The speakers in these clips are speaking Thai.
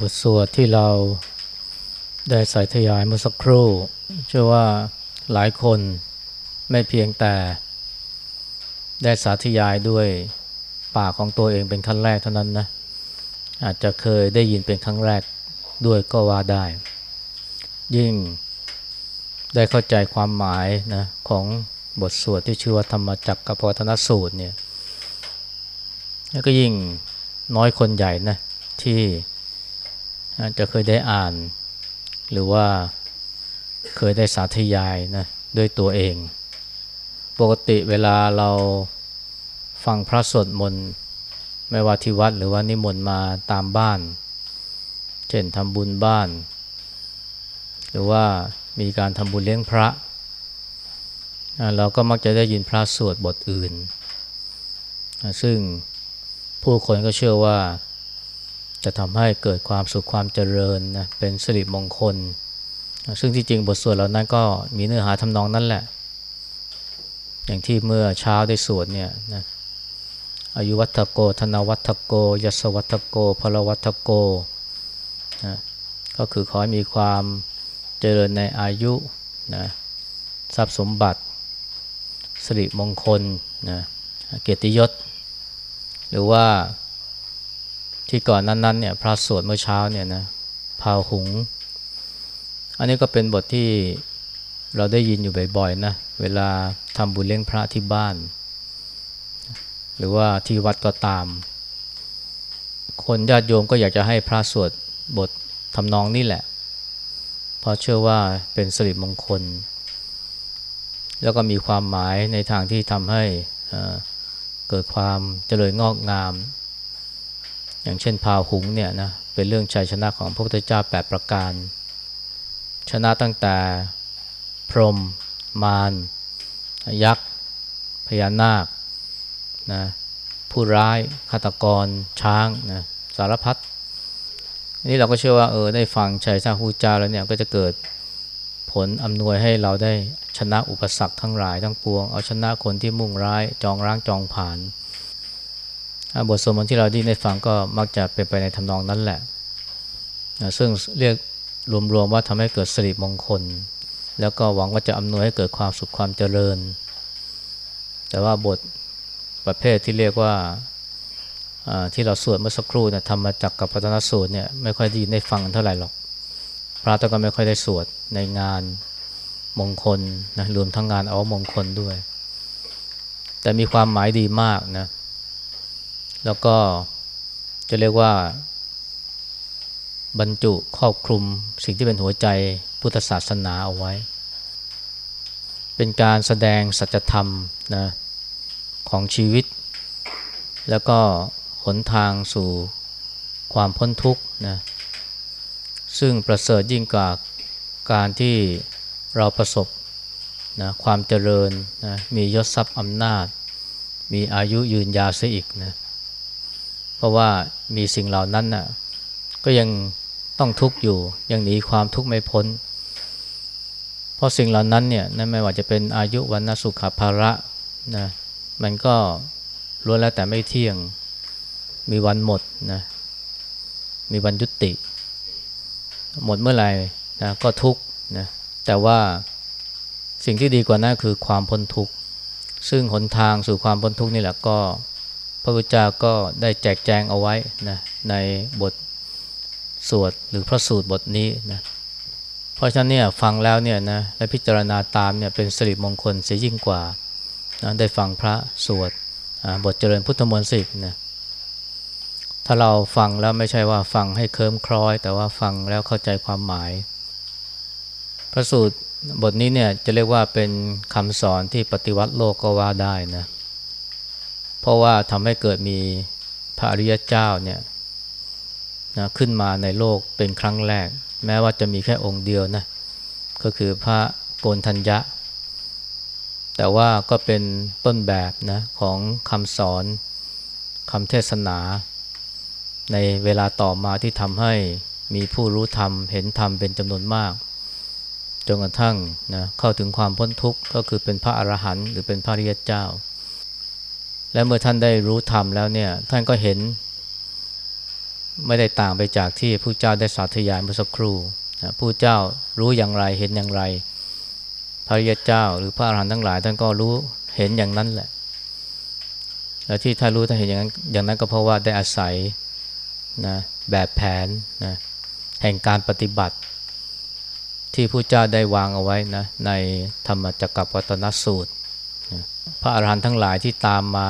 บทสวดที่เราได้ใส่ทยายเมื่อสักครู่ เชื่อว่าหลายคนไม่เพียงแต่ได้สาธยายด้วยปากของตัวเองเป็นครั้งแรกเท่านั้นนะ อาจจะเคยได้ยินเป็นครั้งแรกด้วยก็ว่าได้ ยิ่งได้เข้าใจความหมายนะของบทสวดที่ชื่อว่าธรรมจักรกับปวัฒนสูตรเนี่ยก็ยิ่งน้อยคนใหญ่นะที่ จะเคยได้อ่าน หรือว่าเคยได้สาธยายนะด้วยตัวเอง ปกติเวลาเราฟังพระสวดมนต์ไม่ว่าที่วัดหรือว่านิมนต์มาตามบ้าน เช่นทำบุญบ้าน หรือว่ามีการทำบุญเลี้ยงพระ เราก็มักจะได้ยินพระสวดบทอื่น ซึ่งผู้คนก็เชื่อว่า จะทำให้เกิดความสุขความเจริญนะเป็นสิริมงคล ซึ่งที่จริงบทสวดเหล่านั้นก็มีเนื้อหาทำนองนั้นแหละ อย่างที่เมื่อเช้าได้สวดเนี่ยนะอายุวัตโก ธนวัตโก ยศวัตโกพลวัตโกนะก็คือขอให้มีความเจริญในอายุนะทรัพย์สมบัติสิริมงคลนะเกียรติยศ หรือว่า ที่ก่อนนั้นๆเนี่ยพระสวดเมื่อเช้าเนี่ยนะพาหุง อันนี้ก็เป็นบทที่เราได้ยินอยู่บ่อยๆนะเวลาทำบุญเลี้ยงพระที่บ้าน หรือว่าที่วัดก็ตาม คนญาติโยมก็อยากจะให้พระสวดบททำนองนี่แหละ เพราะเชื่อว่าเป็นสิริมงคล แล้วก็มีความหมายในทางที่ทำให้เกิดความเจริญงอกงาม อย่างเช่นพาหุงเนี่ยนะเป็นเรื่องชัยชนะของพระพุทธเจ้าแปประการ ชนะตั้งแต่พรหมมารยักษ์ พญานาคนะผู้ร้ายฆาตกรช้างนะสารพัดนี่เราก็เชื่อว่าเออได้ฟังชัยชนะพระเจ้าแล้วเนี่ยก็จะเกิดผลอำนวยให้เราได้ชนะอุปสรรคทั้งหลายทั้งปวง เอาชนะคนที่มุ่งร้ายจองร้างจองผ่าน บทสวดมนต์ที่เราได้ฟังก็มักจะเป็นไปในทำนองนั้นแหละ ซึ่งเรียกรวมๆว่าทำให้เกิดสิริมงคล แล้วก็หวังว่าจะอำนวยให้เกิดความสุขความเจริญ แต่ว่าบทประเภทที่เรียกว่าที่เราสวดเมื่อสักครู่เนี่ยทำมาจากกับพัฒนสูตรเนี่ยไม่ค่อยดีได้ฟังเท่าไหร่หรอก พระก็ไม่ค่อยได้สวดในงานมงคลนะรวมทั้งงานเอามงคลด้วย แต่มีความหมายดีมากนะ แล้วก็จะเรียกว่า บรรจุครอบคลุมสิ่งที่เป็นหัวใจพุทธศาสนาเอาไว้ เป็นการแสดงสัจธรรมนะของชีวิต แล้วก็หนทางสู่ความพ้นทุกข์นะซึ่งประเสริฐยิ่งกว่าการที่เราประสบนะความเจริญนะมียศทรัพย์อำนาจ มีอายุยืนยาวเสียอีกนะเพราะว่ามีสิ่งเหล่านั้นน่ะก็ยังต้องทุกข์อยู่ ยังหนีความทุกข์ไม่พ้น เพราะสิ่งเหล่านั้นเนี่ยนั่นไม่ว่าจะเป็นอายุวันนสุขภาระนะมันก็ล้วนแล้วแต่ไม่เที่ยงมีวันหมดนะมีวันยุติ หมดเมื่อไหร่นะก็ทุกข์นะแต่ว่าสิ่งที่ดีกว่านั้นคือความพ้นทุกข์ซึ่งหนทางสู่ความพ้นทุกข์นี่แหละก็ พระพุทธเจ้าก็ได้แจกแจงเอาไว้นะในบทสวดหรือพระสูตรบทนี้นะเพราะฉะนั้นเนี่ยฟังแล้วเนี่ยนะและพิจารณาตามเนี่ยเป็นสิริมงคลเสียยิ่งกว่านะได้ฟังพระสวดบทเจริญพุทธมนต์สิกนะถ้าเราฟังแล้วไม่ใช่ว่าฟังให้เคิมคล้อย แต่ว่าฟังแล้วเข้าใจความหมาย พระสูตรบทนี้เนี่ยจะเรียกว่าเป็นคำสอนที่ปฏิวัติโลกก็ว่าได้นะเพราะว่าทำให้เกิดมีพระอริยเจ้าเนี่ยนะขึ้นมาในโลกเป็นครั้งแรก แม้ว่าจะมีแค่องค์เดียวนะก็คือพระโกนทัญญะ แต่ว่าก็เป็นต้นแบบนะของคำสอนคำเทศนา ในเวลาต่อมาที่ทำให้มีผู้รู้ธรรม เห็นธรรมเป็นจำนวนมากจนกระทั่งนะเข้าถึงความพ้นทุกข์ก็คือเป็นพระอรหันต์หรือเป็นพระริยเจ้า และเมื่อท่านได้รู้ธรรมแล้วเนี่ยท่านก็เห็น ไม่ได้ต่างไปจากที่ผู้เจ้าได้สาธยายเมื่อสักครู่ผู้เจ้ารู้อย่างไรเห็นอย่างไร พระริยเจ้าหรือพระอรหันต์ทั้งหลาย ท่านก็รู้เห็นอย่างนั้นแหละและที่ท่านรู้ท่านเห็นอย่างนั้นอย่างนั้นก็เพราะว่าได้อาศัยนะแบบแผนนะแห่งการปฏิบัติ ที่พระเจ้าได้วางเอาไว้นะในธรรมจักรวัตนสูตร นะพระอรหันต์ทั้งหลายที่ตามมา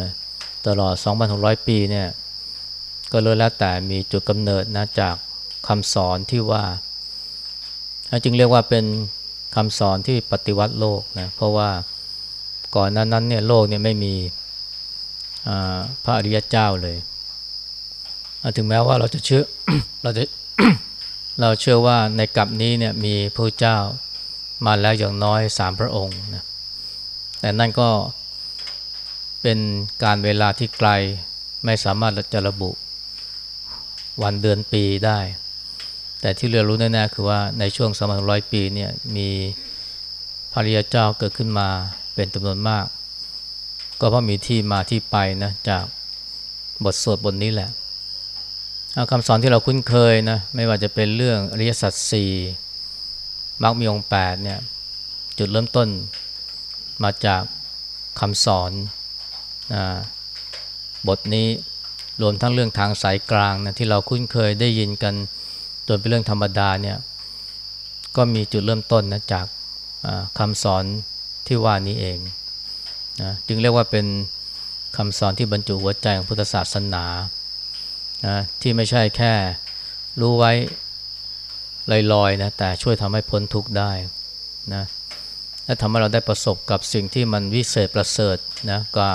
นะตลอด 2,600 ปีเนี่ยก็เลยแล้วแต่มีจุดกำเนิดนะจากคำสอนที่ว่าจึงเรียกว่าเป็นคำสอนที่ปฏิวัติโลกนะเพราะว่าก่อนนั้นนั้นเนี่ยโลกเนี่ยไม่มีพระอริยเจ้าเลยถึงแม้ว่าเราจะเชื่อเราจะเราเชื่อว่าในกลับนี้เนี่ยมีพระเจ้ามาแล้วอย่างน้อยสามพระองค์นะ แต่นั่นก็เป็นการเวลาที่ไกลไม่สามารถจะระบุวันเดือนปีได้ แต่ที่เรียรู้แน่ๆคือว่าในช่วงสมัยร้อยปีเนี่ยมีพระริยเจ้าเกิดขึ้นมาเป็นจำนวนมาก ก็เพราะมีที่มาที่ไปนะจากบทสวดบทนี้แหละคำสอนที่เราคุ้นเคยนะไม่ว่าจะเป็นเรื่องอริยสัจสี่มรรคมีองค์แปดเนี่ยจุดเริ่มต้น มาจากคำสอนนะบทนี้รวมทั้งเรื่องทางสายกลางนะที่เราคุ้นเคยได้ยินกันจนเป็นเรื่องธรรมดาเนี่ยก็มีจุดเริ่มต้นนะจากคำสอนที่ว่านี้เองนะจึงเรียกว่าเป็นคำสอนที่บรรจุหัวใจของพุทธศาสนานะที่ไม่ใช่แค่รู้ไว้ลอยๆนะแต่ช่วยทำให้พ้นทุกข์ได้นะ และทำให้เราได้ประสบกับสิ่งที่มันวิเศษประเสริฐนะกว่า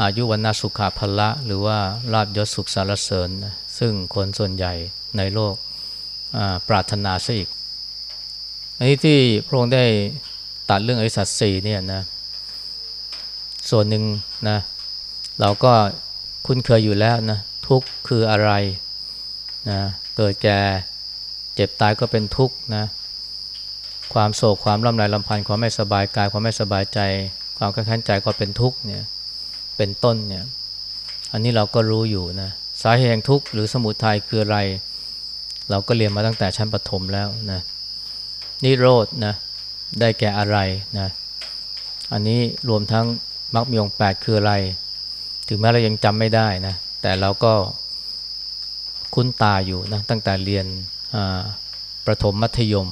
อายุวันนาสุขาภละ หรือว่าลาบยศสุขสารเสริญนะซึ่งคนส่วนใหญ่ในโลกปรารถนาซะอีก อันนี้ที่พระองค์ได้ตัดเรื่องอริสัตสีเนี่ยนะส่วนหนึ่งนะเราก็คุ้นเคยอยู่แล้วนะทุกข์คืออะไรนะเกิดแก่เจ็บตายก็เป็นทุกข์นะ ความโศกความลำไรลำพันธ์ความไม่สบายกายความไม่สบายใจ ความขันใจก็เป็นทุกข์เนี่ยเป็นต้นเนี่ยอันนี้เราก็รู้อยู่นะสาเหตุแห่งทุกข์หรือสมุทัยคืออะไร เราก็เรียนมาตั้งแต่ชั้นปฐมแล้วนะนิโรธนะได้แก่อะไรนะอันนี้รวมทั้งมรรคมีองค์แปดคืออะไร ถึงแม้เรายังจำไม่ได้นะแต่เราก็คุ้นตาอยู่นะตั้งแต่เรียนประถมมัธยม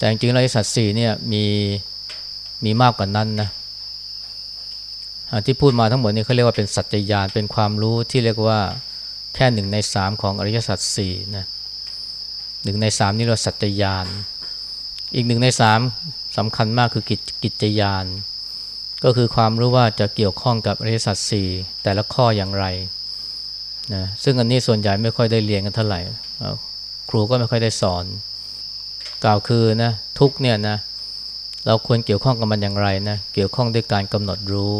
แต่จริงๆแล้วสัตว์สี่เนี่ยมีมีมากกว่านั้นนะที่พูดมาทั้งหมดนี้เขาเรียกว่าเป็นสัจจญาณเป็นความรู้ที่เรียกว่าแค่หนึ่งในสามของอริยสัจสี่นะหนึ่งในสามนี่เราสัจจญาณอีกหนึ่งในสามสำคัญมากคือกิจกิจญาณก็คือความรู้ว่าจะเกี่ยวข้องกับอริยสัจสี่แต่ละข้ออย่างไรนะซึ่งอันนี้ส่วนใหญ่ไม่ค่อยได้เรียนกันเท่าไหร่ ครูก็ไม่ค่อยได้สอน กล่าวคือนะทุกเนี่ยนะเราควรเกี่ยวข้องกับมันอย่างไรนะเกี่ยวข้องด้วยการกำหนดรู้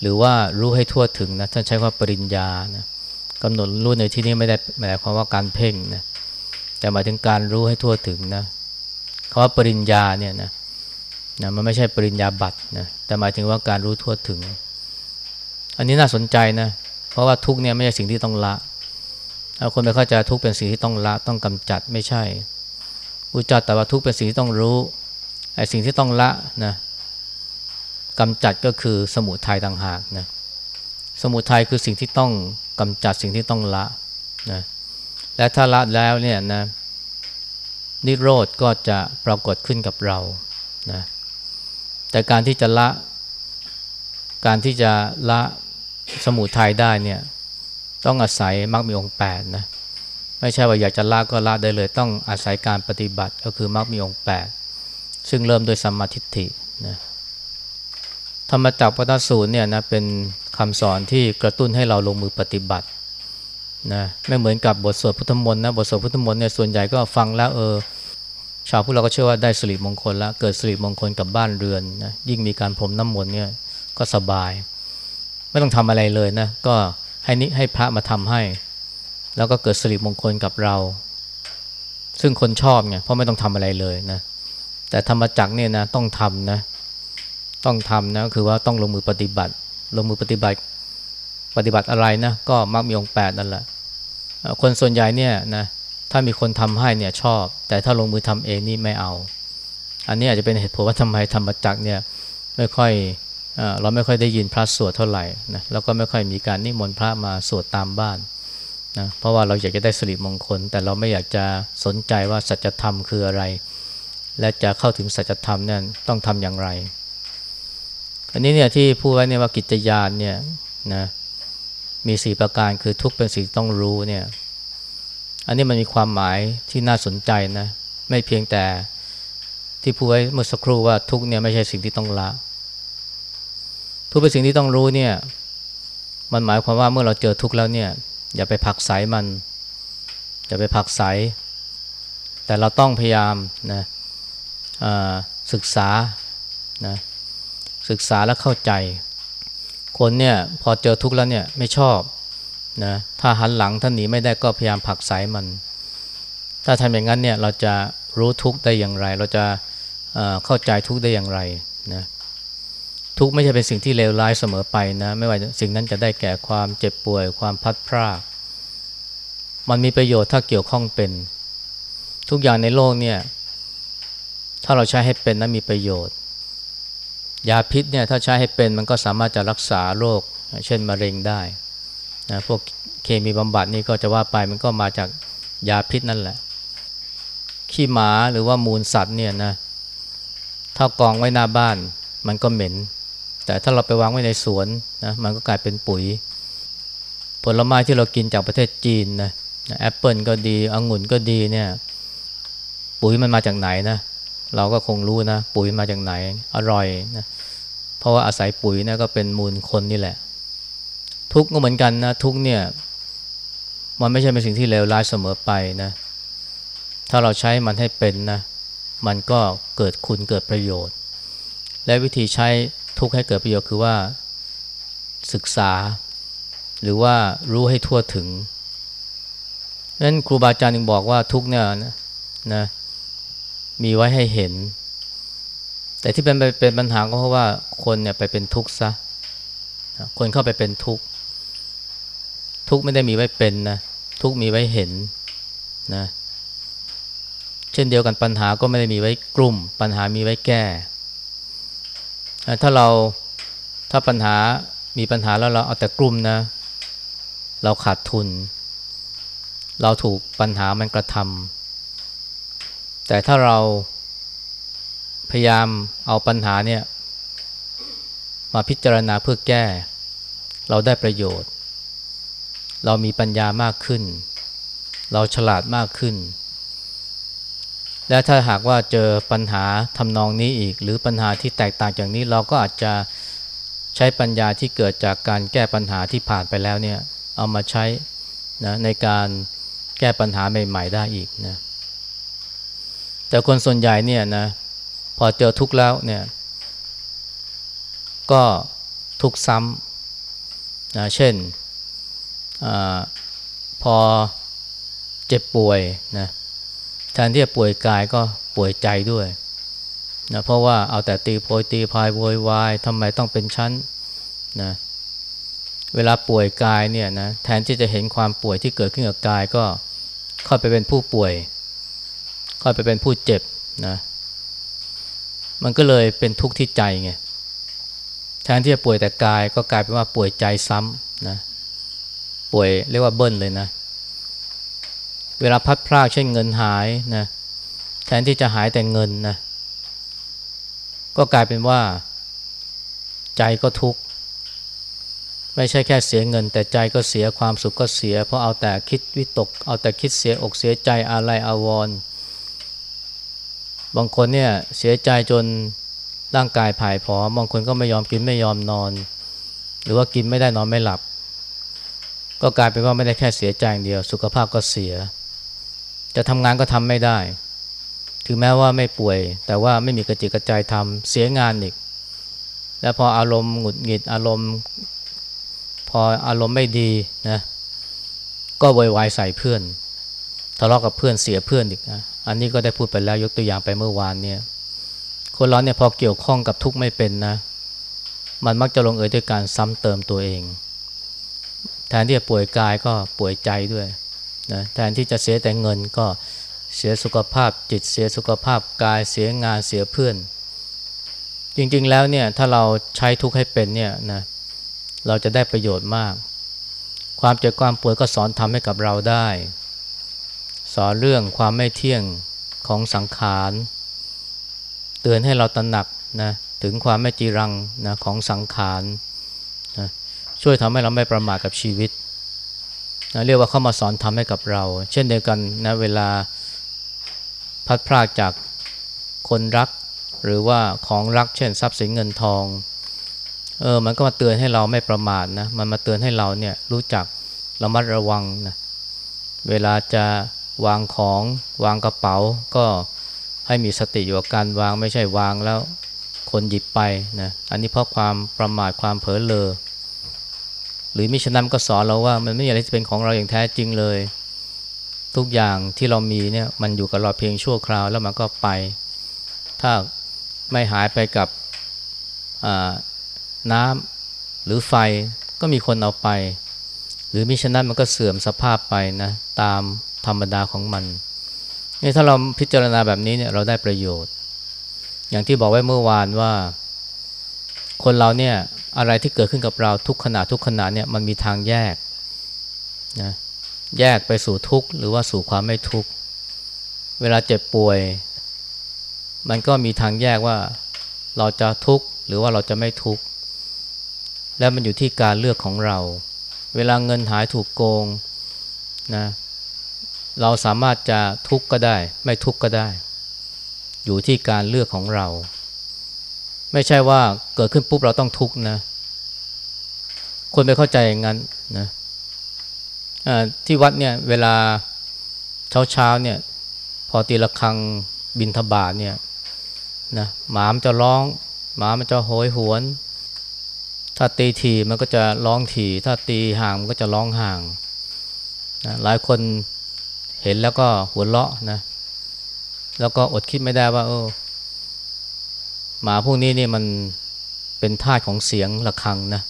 หรือว่ารู้ให้ทั่วถึงนะท่านใช้ว่าปริญญานะกำหนดรู้ในที่นี้ไม่ได้หมายความว่าการเพ่งนะแต่หมายถึงการรู้ให้ทั่วถึงนะคำว่าปริญญาเนี่ยนะนะมันไม่ใช่ปริญญาบัตรนะแต่หมายถึงว่าการรู้ทั่วถึง อันนี้น่าสนใจนะเพราะว่าทุกเนี่ยไม่ใช่สิ่งที่ต้องละคนไปเข้าใจทุกเป็นสิ่งที่ต้องละต้องกำจัดไม่ใช่ อุจจาแต่ว่าทุกเป็นสิ่งที่ต้องรู้ไอ้สิ่งที่ต้องละนะกำจัดก็คือสมุทัยต่างหากนะสมุทัยคือสิ่งที่ต้องกำจัดสิ่งที่ต้องละนะและถ้าละแล้วเนี่ยนะนิโรธก็จะปรากฏขึ้นกับเรานะแต่การที่จะละ การที่จะละสมุทัยได้เนี่ยต้องอาศัยมรรคมีองค์แปดนะ ไม่ใช่ว่าอยากจะละก็ละได้เลย ต้องอาศัยการปฏิบัติก็คือมรรคมีองค์แปดซึ่งเริ่มโดยสัมมาทิฏฐินะธรรมจักรปตสูตรเนี่ยนะเป็นคำสอนที่กระตุ้นให้เราลงมือปฏิบัตินะไม่เหมือนกับบทสวดพุทธมนต์นะบทสวดพุทธมนต์เนี่ยส่วนใหญ่ก็ฟังแล้วเออชาวพุทธเราก็เชื่อว่าได้สิริมงคลแล้วเกิดสิริมงคลกับบ้านเรือนนะยิ่งมีการพรมน้ำมนต์เนี่ยก็สบาย ไม่ต้องทำอะไรเลยนะก็ให้นิให้พระมาทำให้ แล้วก็เกิดสิริมงคลกับเรา ซึ่งคนชอบเนี่ยเพราะไม่ต้องทำอะไรเลยนะแต่ธรรมจักเนี่ยนะต้องทำนะต้องทำนะคือว่าต้องลงมือปฏิบัติ ลงมือปฏิบัติปฏิบัติอะไรนะก็มักมีองค์แปดนั่นแหละคนส่วนใหญ่เนี่ยนะถ้ามีคนทำให้เนี่ยชอบ แต่ถ้าลงมือทำเองนี่ไม่เอา อันนี้อาจจะเป็นเหตุผลว่าทำไมธรรมจักเนี่ยไม่ค่อยเราไม่ค่อยได้ยินพระสวดเท่าไหร่นะแล้วก็ไม่ค่อยมีการนิมนต์พระมาสวดตามบ้าน นะเพราะว่าเราอยากจะได้สิริมงคล แต่เราไม่อยากจะสนใจว่าสัจธรรมคืออะไร และจะเข้าถึงสัจธรรมนี่ยต้องทำอย่างไร อันนี้เนี่ยที่พูดไว้เนี่ยว่ากิจยานเนี่ยนะมีสี่ประการคือทุกเป็นสิ่งต้องรู้เนี่ยอันนี้มันมีความหมายที่น่าสนใจนะไม่เพียงแต่ที่พูดไว้เมื่อสักครู่ว่าทุกเนี่ยไม่ใช่สิ่งที่ต้องละ ทุกเป็นสิ่งที่ต้องรู้เนี่ยมันหมายความว่าเมื่อเราเจอทุกแล้วเนี่ย อย่าไปผักใสมัน อย่าไปผักใสแต่เราต้องพยายามนะศึกษานะศึกษาและเข้าใจ คนเนี่ยพอเจอทุกข์แล้วเนี่ยไม่ชอบนะถ้าหันหลังท่านหนีไม่ได้ก็พยายามผักสายมัน ถ้าทำอย่างนั้นเนี่ยเราจะรู้ทุกข์ได้อย่างไร เราจะเข้าใจทุกข์ได้อย่างไรนะ ทุกไม่ใช่เป็นสิ่งที่เลวร้ายเสมอไปนะ ไม่ว่าสิ่งนั้นจะได้แก่ความเจ็บป่วย ความพัดพราก มันมีประโยชน์ถ้าเกี่ยวข้องเป็น ทุกอย่างในโลกเนี่ย ถ้าเราใช้ให้เป็นนั้นมีประโยชน์ ยาพิษเนี่ยถ้าใช้ให้เป็นมันก็สามารถจะรักษาโรค เช่นมะเร็งได้นะพวกเคมีบำบัดนี่ก็จะว่าไปมันก็มาจากยาพิษนั่นแหละ ขี้หมาหรือว่ามูลสัตว์เนี่ยนะถ้ากองไว้หน้าบ้านมันก็เหม็น แต่ถ้าเราไปวางไว้ในสวนนะมันก็กลายเป็นปุ๋ย ผลไม้ที่เรากินจากประเทศจีนนะแอปเปิลก็ดีองุ่นก็ดีเนี่ย ปุ๋ยมันมาจากไหนนะเราก็คงรู้นะ ปุ๋ยมาจากไหน อร่อยนะเพราะว่าอาศัยปุ๋ยนะก็เป็นมูลคนนี่แหละ ทุกก็เหมือนกันนะทุกเนี่ย มันไม่ใช่เป็นสิ่งที่เลวร้ายเสมอไปนะ ถ้าเราใช้มันให้เป็นนะ มันก็เกิดคุณเกิดประโยชน์ และวิธีใช้ ทุกให้เกิดประโยชน์คือว่าศึกษา หรือว่ารู้ให้ทั่วถึงนั้นครูบาอาจารย์ยังบอกว่าทุกเนี่ยนะนะมีไว้ให้เห็น แต่ที่เป็นเป็นปัญหาก็เพราะว่าคนเนี่ยไปเป็นทุกข์ซะคนเข้าไปเป็นทุกข์ทุกข์ไม่ได้มีไว้เป็นนะทุกข์มีไว้เห็นนะเช่นเดียวกันปัญหาก็ไม่ได้มีไว้กลุ่ม ปัญหามีไว้แก้ ถ้าเราถ้าปัญหามีปัญหาแล้วเราเอาแต่กลุ่มนะ เราขาดทุน เราถูกปัญหามันกระทำแต่ถ้าเราพยายามเอาปัญหาเนี่ยมาพิจารณาเพื่อแก้ เราได้ประโยชน์ เรามีปัญญามากขึ้น เราฉลาดมากขึ้น และถ้าหากว่าเจอปัญหาทำนองนี้อีก หรือปัญหาที่แตกต่างจากนี้เราก็อาจจะใช้ปัญญาที่เกิดจากการแก้ปัญหาที่ผ่านไปแล้วเนี่ยเอามาใช้นะในการแก้ปัญหาใหม่ ๆ ได้อีกนะแต่คนส่วนใหญ่เนี่ยนะพอเจอทุกข์แล้วเนี่ยก็ทุกข์ซ้ำนะเช่นอพอเจ็บป่วยนะ แทนที่จะป่วยกายก็ป่วยใจด้วยนะเพราะว่าเอาแต่ตีโพยตีพายโวยวายทำไมต้องเป็นชั้นนะเวลาป่วยกายเนี่ยนะแทนที่จะเห็นความป่วยที่เกิดขึ้นกับกายก็เข้าไปเป็นผู้ป่วยค่อยไปเป็นผู้เจ็บนะมันก็เลยเป็นทุกข์ที่ใจไงแทนที่จะป่วยแต่กายก็กลายเป็นว่าป่วยใจซ้ำนะป่วยเรียกว่าเบิ้ลเลยนะ เวลาพัดพลาดเช่นเงินหายนะแทนที่จะหายแต่เงินนะก็กลายเป็นว่า ใจก็ทุกข์ไม่ใช่แค่เสียเงิน แต่ใจก็เสียความสุขก็เสีย เพราะเอาแต่คิดวิตก เอาแต่คิดเสียอกเสียใจอะไรอาวรณ์บางคนเนี่ยเสียใจจนร่างกายผายผอมบางคนก็ไม่ยอมกินไม่ยอมนอน หรือว่ากินไม่ได้นอนไม่หลับ ก็กลายเป็นว่าไม่ได้แค่เสียใจอย่างเดียว สุขภาพก็เสีย จะทำงานก็ทำไม่ได้ ถึงแม้ว่าไม่ป่วย แต่ว่าไม่มีกระจิกกระใจทำเสียงานอีก แล้วพออารมณ์หงุดหงิดอารมณ์ พออารมณ์ไม่ดีนะก็วอยวายใส่เพื่อน ทะเลาะกับเพื่อนเสียเพื่อนอีกนะอันนี้ก็ได้พูดไปแล้วยกตัวอย่างไปเมื่อวานเนี่ยคนเราเนี่ยพอเกี่ยวข้องกับทุกข์ไม่เป็นนะ มันมักจะลงเอยด้วยการซ้ำเติมตัวเอง แทนที่จะป่วยกายก็ป่วยใจด้วย นะแทนที่จะเสียแต่เงินก็เสียสุขภาพจิตเสียสุขภาพกายเสียงานเสียเพื่อน จริงๆแล้วเนี่ยถ้าเราใช้ทุกข์ให้เป็นเนี่ยนะเราจะได้ประโยชน์มาก ความเจ็บความป่วยก็สอนทำให้กับเราได้ สอนเรื่องความไม่เที่ยงของสังขารเตือนให้เราตระหนักนะถึงความไม่จีรังนะของสังขารนะช่วยทำให้เราไม่ประมาทกับชีวิต นะเรียกว่าเข้ามาสอนทำให้กับเรา เช่นเดียวกันนะเวลาพัดพรากจากคนรัก หรือว่าของรัก เช่นทรัพย์สินเงินทองเออมันก็มาเตือนให้เราไม่ประมาทนะมันมาเตือนให้เราเนี่ยรู้จักระมัดระวังนะเวลาจะวางของวางกระเป๋า ก็ให้มีสติอยู่กับการวางไม่ใช่วางแล้วคนหยิบไปนะอันนี้เพราะความประมาทความเผลอเลอ หรือมิฉะนั้นก็สอนเราว่ามันไม่มีอะไรที่เป็นของเราอย่างแท้จริงเลย ทุกอย่างที่เรามีเนี่ยมันอยู่กับเราเพียงชั่วคราวแล้วมันก็ไป ถ้าไม่หายไปกับน้ำหรือไฟก็มีคนเอาไป หรือมิฉะนั้นมันก็เสื่อมสภาพไปนะตามธรรมดาของมันนี่ถ้าเราพิจารณาแบบนี้เนี่ยเราได้ประโยชน์ อย่างที่บอกไว้เมื่อวานว่า คนเราเนี่ย อะไรที่เกิดขึ้นกับเราทุกขณะทุกขณะเนี่ยมันมีทางแยกนะแยกไปสู่ทุกข์หรือว่าสู่ความไม่ทุกข์ เวลาเจ็บป่วย มันก็มีทางแยกว่าเราจะทุกข์หรือว่าเราจะไม่ทุกข์ แล้วมันอยู่ที่การเลือกของเรา เวลาเงินหายถูกโกงนะเราสามารถจะทุกข์ก็ได้ ไม่ทุกข์ก็ได้ อยู่ที่การเลือกของเรา ไม่ใช่ว่าเกิดขึ้นปุ๊บเราต้องทุกข์นะ คนไปเข้าใจอย่างนั้นนะที่วัดเนี่ยเวลาเช้าเช้าเนี่ยพอตีละครังบินทบาทเนี่ยนะหมามจะร้อง หมามันจะโหยหวน ถ้าตีทีมันก็จะร้องทีถ้าตีห่างมันก็จะร้องห่างนะหลายคนเห็นแล้วก็หัวเราะนะแล้วก็อดคิดไม่ได้ว่าเออ หมาพวกนี้นี่มันเป็นทาสของเสียงะระฆังนะ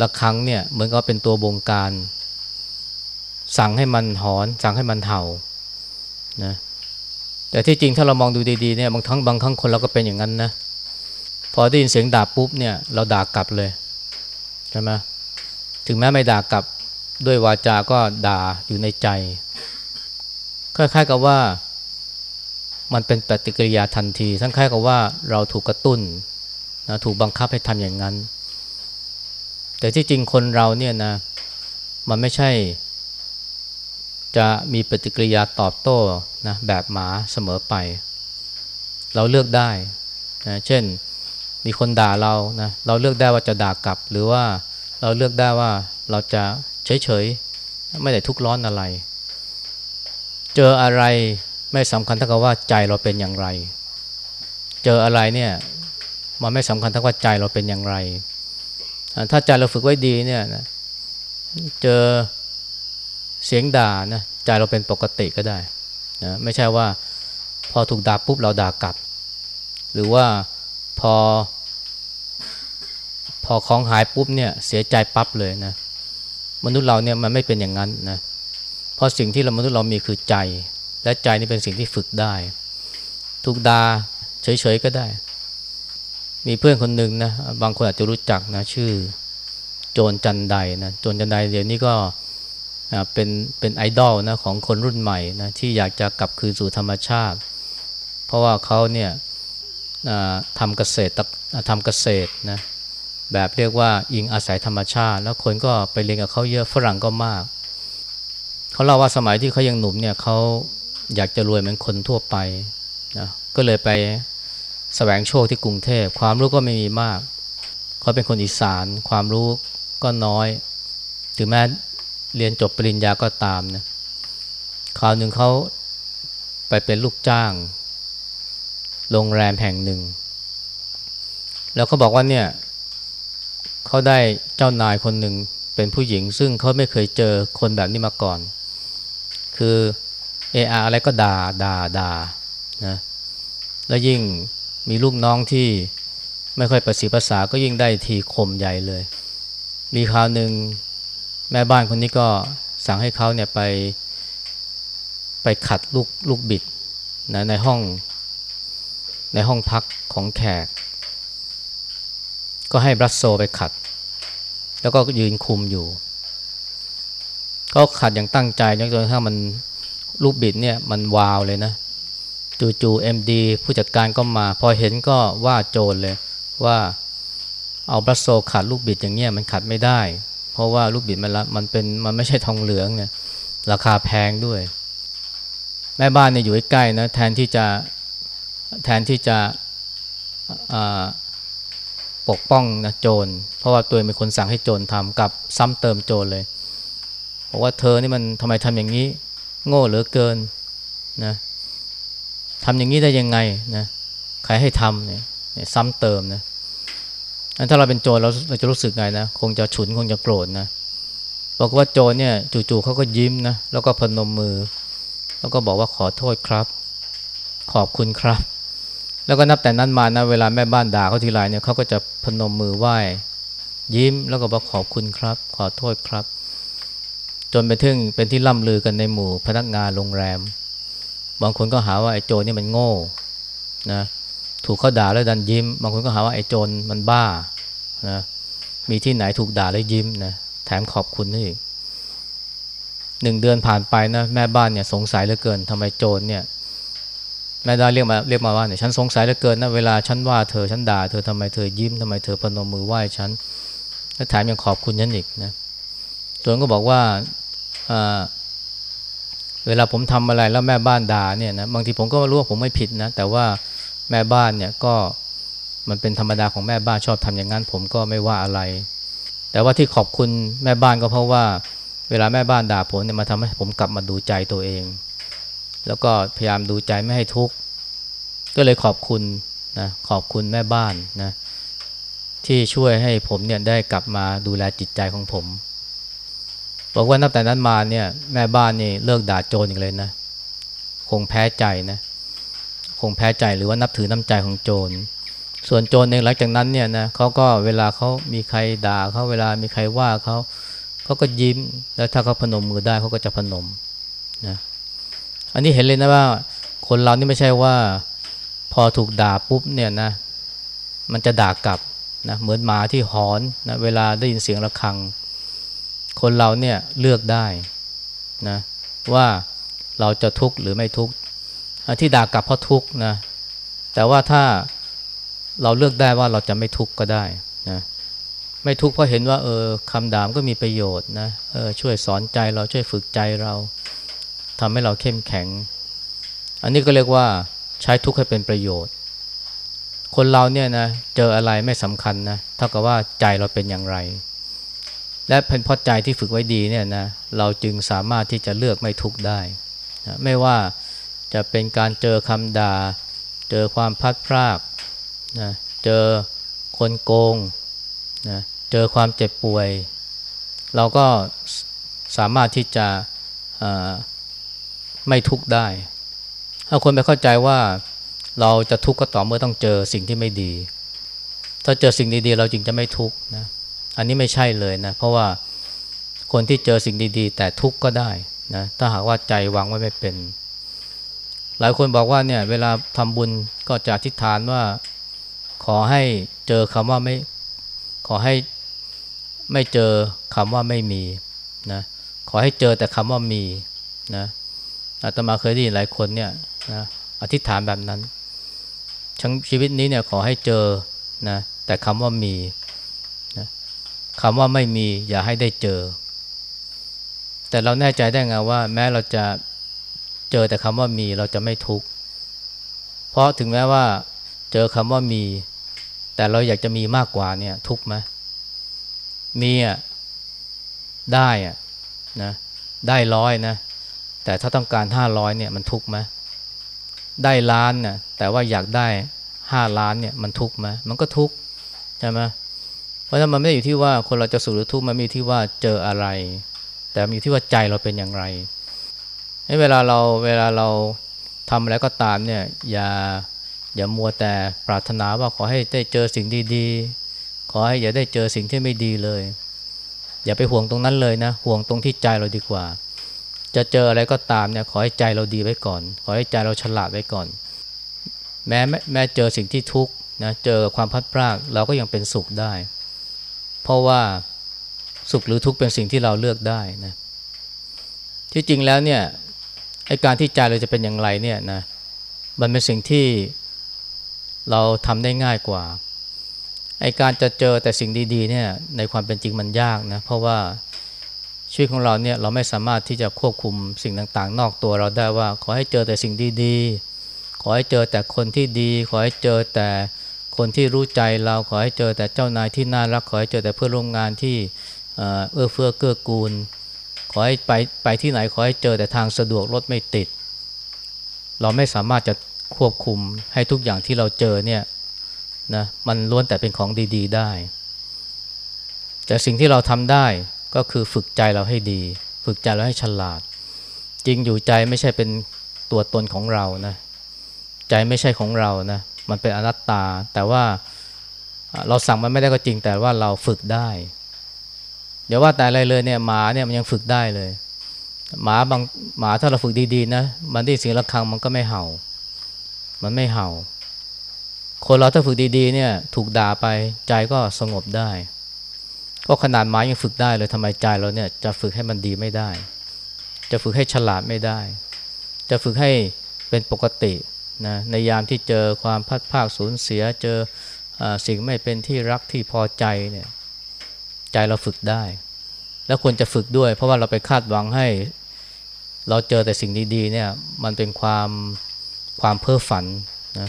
ระฆังเนี่ยเหมือนก็เป็นตัวบงการ สั่งให้มันหอน สั่งให้มันเห่านะแต่ที่จริงถ้าเรามองดูดีๆเนี่ยบางครั้งบางครั้งคนเราก็เป็นอย่างนั้นนะพอได้ยินเสียงด่าปุ๊บเนี่ยเราด่ากลับเลยใช่ไหมถึงแม้ไม่ด่ากลับด้วยวาจาก็ด่าอยู่ในใจคล้ายๆกับว่า มันเป็นปฏิกิริยาทันที ทั้งคล้ายกับว่าเราถูกกระตุ้นนะถูกบังคับให้ทำอย่างนั้น แต่ที่จริงคนเราเนี่ยนะมันไม่ใช่ จะมีปฏิกิริยาตอบโต้นะแบบหมาเสมอไป เราเลือกได้นะเช่นมีคนด่าเรานะเราเลือกได้ว่าจะด่ากลับ หรือว่าเราเลือกได้ว่าเราจะเฉยๆไม่ได้ทุกร้อนอะไร เจออะไร ไม่สำคัญเท่ากับว่าใจเราเป็นอย่างไร เจออะไรเนี่ยมันไม่สำคัญเท่ากับใจเราเป็นอย่างไร ถ้าใจเราฝึกไว้ดีเนี่ยนะเจอเสียงด่านะใจเราเป็นปกติก็ได้นะไม่ใช่ว่าพอถูกด่าปุ๊บเราด่ากลับ หรือว่าพอ พอของหายปุ๊บเนี่ยเสียใจปั๊บเลยนะมนุษย์เราเนี่ยมันไม่เป็นอย่างนั้นนะเพราะสิ่งที่เรามนุษย์เรามีคือใจ และใจนี่เป็นสิ่งที่ฝึกได้ ทุกดาเฉยๆก็ได้ มีเพื่อนคนหนึ่งนะบางคนอาจจะรู้จักนะชื่อโจนจันไดนะโจนจันไดเดี๋ยวนี้ก็เป็นเป็นไอดอลนะของคนรุ่นใหม่นะที่อยากจะกลับคืนสู่ธรรมชาติ เพราะว่าเขาเนี่ยทำเกษตรทำเกษตรนะแบบเรียกว่าอิงอาศัยธรรมชาติ แล้วคนก็ไปเรียนกับเขาเยอะฝรั่งก็มาก เขาเล่าว่าสมัยที่เขายังหนุ่มเนี่ยเขา อยากจะรวยเหมือนคนทั่วไปนะก็เลยไปสแสวงโชคที่กรุงเทพ ความรู้ก็ไม่มีมาก เขาเป็นคนอีสาน ความรู้ก็น้อย ถึงแม้เรียนจบปริญญาก็ตามนะคราวหนึ่งเขาไปเป็นลูกจ้าง โรงแรมแห่งหนึ่ง แล้วเขาบอกว่าเนี่ยเขาได้เจ้านายคนหนึ่งเป็นผู้หญิง ซึ่งเขาไม่เคยเจอคนแบบนี้มาก่อน คือ เออาอะไรก็ด่าด่าด่านะแล้วยิ่งมีลูกน้องที่ไม่ค่อยประสีภาษาก็ยิ่งได้ทีคมใหญ่เลย มีคราวหนึ่งแม่บ้านคนนี้ก็สั่งให้เขาเนี่ยไปไปขัดลูกลูกบิดนะในห้องในห้องพักของแขก ก็ให้บรัสโซไปขัด แล้วก็ยืนคุมอยู่ ก็ขัดอย่างตั้งใจจนกระทั่งมัน ลูกบิดเนี่ยมันวาวเลยนะจู่ๆเอ็มดีผู้จัดการก็มา พอเห็นก็ว่าโจรเลยว่าเอาบรัสโซขัดลูกบิดอย่างเงี้ยมันขัดไม่ได้ เพราะว่าลูกบิดมันละมันเป็นมันไม่ใช่ทองเหลืองเนี่ยราคาแพงด้วย แม่บ้านเนี่ยอยู่ใกล้ๆนะแทนที่จะแทนที่จะปกป้องนะโจรเพราะว่าตัวเป็นคนสั่งให้โจรทำกับซ้ำเติมโจรเลยบอกว่าเธอนี่มันทำไมทำอย่างนี้ โง่เหลือเกินนะทำอย่างนี้ได้ยังไงนะใครให้ทำเนี่ยซ้ำเติมนะถ้าเราเป็นโจรเราเราจะรู้สึกไงนะคงจะฉุนคงจะโกรธนะบอกว่าโจรเนี่ยจู่ๆเขาก็ยิ้มนะแล้วก็พนมมือ แล้วก็บอกว่าขอโทษครับ ขอบคุณครับ แล้วก็นับแต่นั้นมานะเวลาแม่บ้านด่าเขาทีไรเนี่ยเขาก็จะพนมมือไหว้ยิ้มแล้วก็บอกขอบคุณครับ ขอโทษครับ จนไปถึงเป็นที่ล่ำลือกันในหมู่พนักงานโรงแรม บางคนก็หาว่าไอ้โจรนี่มันโง่นะถูกเขาด่าแล้วดันยิ้ม บางคนก็หาว่าไอ้โจรมันบ้านะมีที่ไหนถูกด่าแล้วยิ้มนะแถมขอบคุณนี่อีกหนึ่งเดือนผ่านไปนะแม่บ้านเนี่ยสงสัยเหลือเกินทำไมโจรเนี่ยแม่ได้เรียกมาเรียกมาว่าเนี่ยฉันสงสัยเหลือเกินนะเวลาฉันว่าเธอฉันด่าเธอทำไมเธอยิ้มทำไมเธอพนมมือไหว้ฉันและแถมยังขอบคุณฉันอีกนะโจรก็บอกว่า เวลาผมทำอะไรแล้วแม่บ้านด่าเนี่ยนะบางทีผมก็รู้ว่าผมไม่ผิดนะ แต่ว่าแม่บ้านเนี่ยก็มันเป็นธรรมดาของแม่บ้านชอบทำอย่างนั้น ผมก็ไม่ว่าอะไร แต่ว่าที่ขอบคุณแม่บ้านก็เพราะว่า เวลาแม่บ้านด่าผมเนี่ยมาทำให้ผมกลับมาดูใจตัวเอง แล้วก็พยายามดูใจไม่ให้ทุกข์ก็เลยขอบคุณนะขอบคุณแม่บ้านนะที่ช่วยให้ผมเนี่ยได้กลับมาดูแลจิตใจของผม บอกว่านับแต่นั้นมาเนี่ย แม่บ้านนี่เลิกด่าโจรอีกเลยนะ คงแพ้ใจนะ คงแพ้ใจหรือว่านับถือน้ำใจของโจร ส่วนโจรเองหลังจากนั้นเนี่ยนะเขาก็เวลาเขามีใครด่าเขาเวลามีใครว่าเขาเขาก็ยิ้ม แล้วถ้าเขาพนมมือได้เขาก็จะพนมนะอันนี้เห็นเลยนะว่า คนเรานี่ไม่ใช่ว่า พอถูกด่าปุ๊บเนี่ยนะ มันจะด่ากลับนะเหมือนหมาที่หอนนะเวลาได้ยินเสียงระฆัง คนเราเนี่ยเลือกได้นะว่าเราจะทุกข์หรือไม่ทุกข์ที่ด่ากลับเพราะทุกข์นะแต่ว่าถ้าเราเลือกได้ว่าเราจะไม่ทุกข์ก็ได้นะไม่ทุกข์เพราะเห็นว่าเออคำด่ามก็มีประโยชน์นะเออช่วยสอนใจเราช่วยฝึกใจเราทำให้เราเข้มแข็ง อันนี้ก็เรียกว่าใช้ทุกข์ให้เป็นประโยชน์ คนเราเนี่ยนะเจออะไรไม่สำคัญนะเท่ากับว่าใจเราเป็นอย่างไร และเป็นพราะใจที่ฝึกไว้ดีเนี่ยนะเราจึงสามารถที่จะเลือกไม่ทุกข์ได้นะไม่ว่าจะเป็นการเจอคำด่า เจอความพัดพรากนะเจอคนโกงนะเจอความเจ็บป่วย เราก็สามารถที่จะไม่ทุกข์ได้ ถ้าคนไปเข้าใจว่าเราจะทุกข์ก็ต่อเมื่อต้องเจอสิ่งที่ไม่ดี ถ้าเจอสิ่งดีๆ เราจึงจะไม่ทุกข์นะ อันนี้ไม่ใช่เลยนะ เพราะว่าคนที่เจอสิ่งดีๆ แต่ทุกข์ก็ได้นะถ้าหากว่าใจวางไว้ไม่เป็น หลายคนบอกว่าเนี่ยเวลาทำบุญก็จะอธิษฐานว่าขอให้เจอคำว่าไม่ขอให้ไม่เจอคำว่าไม่มีนะขอให้เจอแต่คำว่ามีนะอาตมาเคยได้ยินหลายคนเนี่ยนะอธิษฐานแบบนั้นชั้งชีวิตนี้เนี่ยขอให้เจอนะแต่คำว่ามี คำว่าไม่มีอย่าให้ได้เจอ แต่เราแน่ใจได้ไงว่า แม้เราจะเจอแต่คำว่ามีเราจะไม่ทุกข์เพราะถึงแม้ว่าเจอคำว่ามี แต่เราอยากจะมีมากกว่าเนี่ยทุกข์ไหมมีอะได้อะนะได้ร้อยนะแต่ถ้าต้องการห้าร้อยเนี่ยมันทุกข์ไหมได้ล้านนะแต่ว่าอยากได้ห้าล้านเนี่ยมันทุกข์ไหมมันก็ทุกข์ใช่ไหมเราะฉะนั้นมันไม่ได้อยู่ที่ว่าคนเราจะสุขหรือทุกข์มันมีที่ว่าเจออะไร แต่มีที่ว่าใจเราเป็นอย่างไรให้เวลาเราเวลาเราทำอะไรก็ตามเนี่ยอย่าอย่ามัวแต่ปรารถนาว่าขอให้ได้เจอสิ่งดีๆ ขอให้อย่าได้เจอสิ่งที่ไม่ดีเลย อย่าไปห่วงตรงนั้นเลยนะ ห่วงตรงที่ใจเราดีกว่า จะเจออะไรก็ตามเนี่ยขอให้ใจเราดีไว้ก่อน ขอให้ใจเราฉลาดไว้ก่อน แม้แม้เจอสิ่งที่ทุกข์นะเจอความพัดพรากเราก็ยังเป็นสุขได้ เพราะว่าสุขหรือทุกข์เป็นสิ่งที่เราเลือกได้นะที่จริงแล้วเนี่ยไอการที่ใจเราจะเป็นอย่างไรเนี่ยนะมันเป็นสิ่งที่เราทำได้ง่ายกว่าไอการจะเจอแต่สิ่งดีๆเนี่ยในความเป็นจริงมันยากนะเพราะว่าชีวิตของเราเนี่ยเราไม่สามารถที่จะควบคุมสิ่งต่างๆ นอกตัวเราได้ว่า ขอให้เจอแต่สิ่งดีๆ ขอให้เจอแต่คนที่ดี ขอให้เจอแต่ คนที่รู้ใจเราขอให้เจอแต่เจ้านายที่น่ารักขอให้เจอแต่เพื่อนร่วมงานที่เอื้อเฟื้อเกื้อกูล ขอให้ไปไปที่ไหนขอให้เจอแต่ทางสะดวกรถไม่ติด เราไม่สามารถจะควบคุมให้ทุกอย่างที่เราเจอเนี่ยนะมันล้วนแต่เป็นของดี ๆ ได้ แต่สิ่งที่เราทำได้ก็คือฝึกใจเราให้ดี ฝึกใจเราให้ฉลาด จริงอยู่ใจไม่ใช่เป็นตัวตนของเรานะ ใจไม่ใช่ของเรานะ มันเป็นอนัตตา แต่ว่าเราสั่งมันไม่ได้ก็จริง แต่ว่าเราฝึกได้เดี๋ยวว่าแต่อะไรเลยเนี่ยหมาเนี่ยมันยังฝึกได้เลย หมาบางหมาถ้าเราฝึกดีๆนะมันได้เสียงระฆังมันก็ไม่เห่า มันไม่เห่า คนเราถ้าฝึกดีๆเนี่ยถูกด่าไปใจก็สงบได้ ก็ขนาดหมายังฝึกได้เลยทำไมใจเราเนี่ยจะฝึกให้มันดีไม่ได้ จะฝึกให้ฉลาดไม่ได้ จะฝึกให้เป็นปกติ นะในยามที่เจอความพัดภาคสูญเสียเจออสิ่งไม่เป็นที่รักที่พอใจเนี่ยใจเราฝึกได้ แล้วควรจะฝึกด้วย เพราะว่าเราไปคาดหวังให้ เราเจอแต่สิ่งดีๆเนี่ยมันเป็นความความเพ้อฝันนะ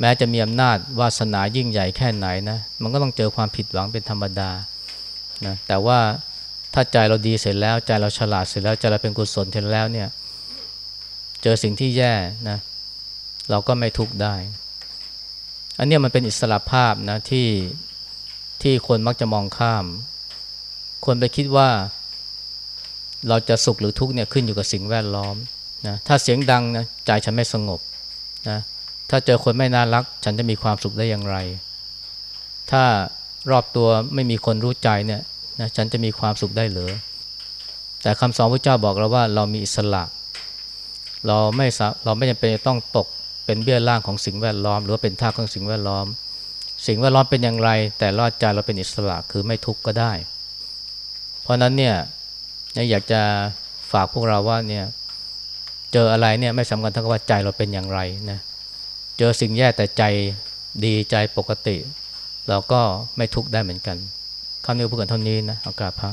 แม้จะมีอำนาจวาสนายิ่งใหญ่แค่ไหนนะมันก็ต้องเจอความผิดหวังเป็นธรรมดานะแต่ว่าถ้าใจเราดีเสร็จแล้ว ใจเราฉลาดเสร็จแล้วใจเราเป็นกุศลเสร็จแล้วเนี่ยเจอสิ่งที่แย่นะ เราก็ไม่ทุกข์ได้ อันนี้มันเป็นอิสระภาพนะที่ที่คนมักจะมองข้าม คนไปคิดว่า เราจะสุขหรือทุกข์เนี่ยขึ้นอยู่กับสิ่งแวดล้อมนะถ้าเสียงดังนะใจฉันไม่สงบนะถ้าเจอคนไม่น่ารัก ฉันจะมีความสุขได้อย่างไร ถ้ารอบตัวไม่มีคนรู้ใจเนี่ยนะฉันจะมีความสุขได้หรือแต่คำสอนพระเจ้าบอกเราว่าเรามีอิสระ เราไม่เราไม่จำเป็นจะต้องตก เป็นเบี้ยล่างของสิ่งแวดล้อม หรือว่าเป็นท่าของสิ่งแวดล้อม สิ่งแวดล้อมเป็นอย่างไร แต่รอดใจเราเป็นอิสระคือไม่ทุกข์ก็ได้ เพราะนั้นเนี่ยอยากจะฝากพวกเราว่าเนี่ยเจออะไรเนี่ยไม่สำคัญเท่ากับว่าใจเราเป็นอย่างไรนะเจอสิ่งแย่แต่ใจดีใจปกติ เราก็ไม่ทุกข์ได้เหมือนกันคำนี้พูดกันเท่านี้นะอากาศพระ